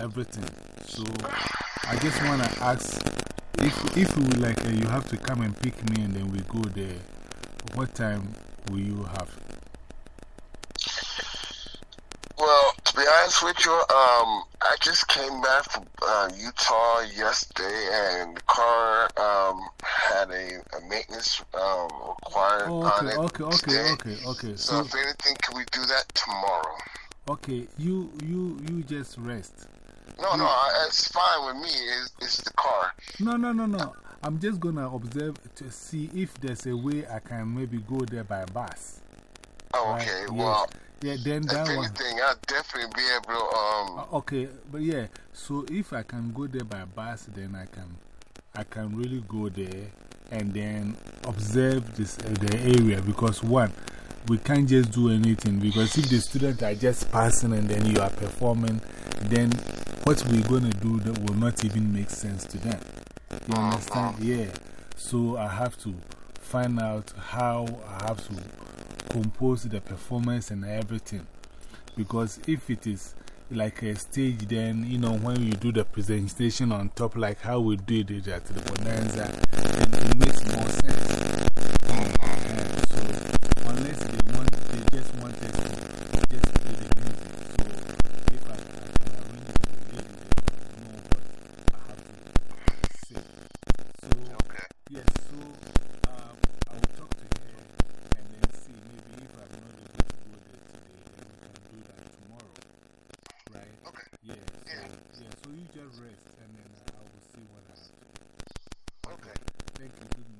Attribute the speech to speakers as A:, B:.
A: everything. So I just want to ask if, if you like, uh, you have to come and pick me and then we go there, what time will you have?
B: Well, to be honest with you, um, I just came back from uh, Utah yesterday, and the car um, had a, a maintenance um, required
A: Oh,
B: on
A: okay,
B: it.
A: okay, okay,
B: today.
A: okay, okay.
B: So,
A: So,
B: if anything, can we do that tomorrow?
A: okay, you, you, you just rest.
B: No, no, it's fine with me. It's, it's the car.
A: No, no, no, no. I'm just going to observe to see if there's a way I can maybe go there by bus.
B: Oh,
A: Right,
B: okay.
A: yes.
B: Well,
A: Yeah, then
B: if
A: that one.
B: anything, I'll definitely be able to. Um,
A: Uh, Okay, but yeah, so if I can go there by bus, then I can, I can really go there and then observe this, uh, the area because one, we can't just do anything because if the students are just passing and then you are performing, then what we're going to do that will not even make sense to them. You ah, understand? Yeah. So I have to find out how I have to compose the performance and everything. Because if it is like a stage, then, you know, when you do the presentation on top, like how we did it at the Bonanza, it makes more sense. Mm-hmm. Uh, so, unless they want, they just want us to just play the music. So, if I, I can arrange it, the lady will know what I have to say. So,
B: okay.
A: Yes, so um, I will talk to her and then see maybe if I'm not able to go there today, then we can do that tomorrow. Right?
B: Okay.
A: Yeah, so,
B: Yeah.
A: yeah, so you just rest and then I will see what happens.
B: Okay.
A: Thank you. Good morning.